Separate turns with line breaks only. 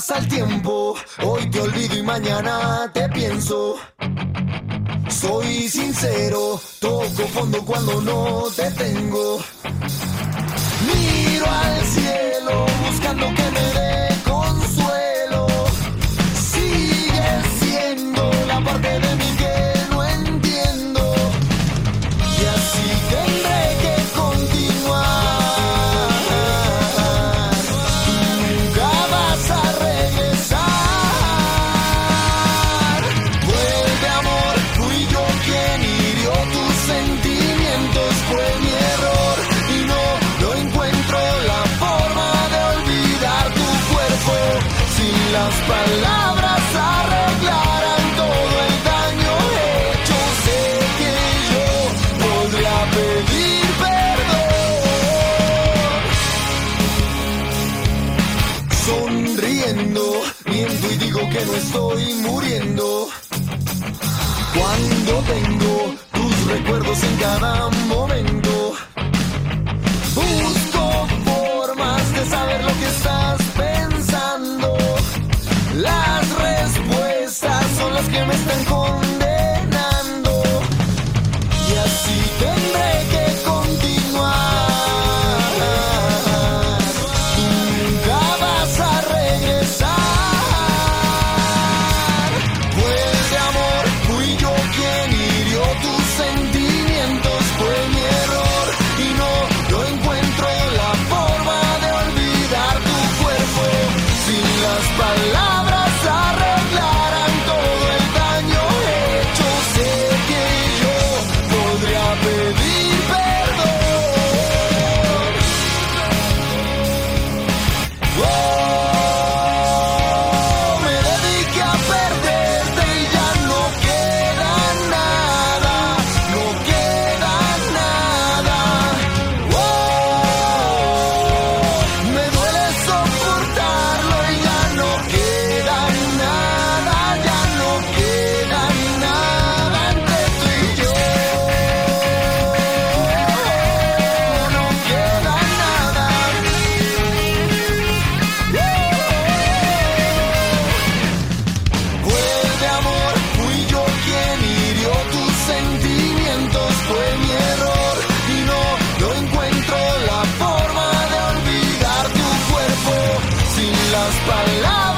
pasa el tiempo, hoy te olvido y mañana te pienso. Soy sincero, toco fondo cuando no te tengo. Miro al cielo. Palabras arreglarán todo el daño hecho. Sé que yo podría pedir perdón. Sonriendo miento y digo que no estoy muriendo. Cuando tengo. palabras.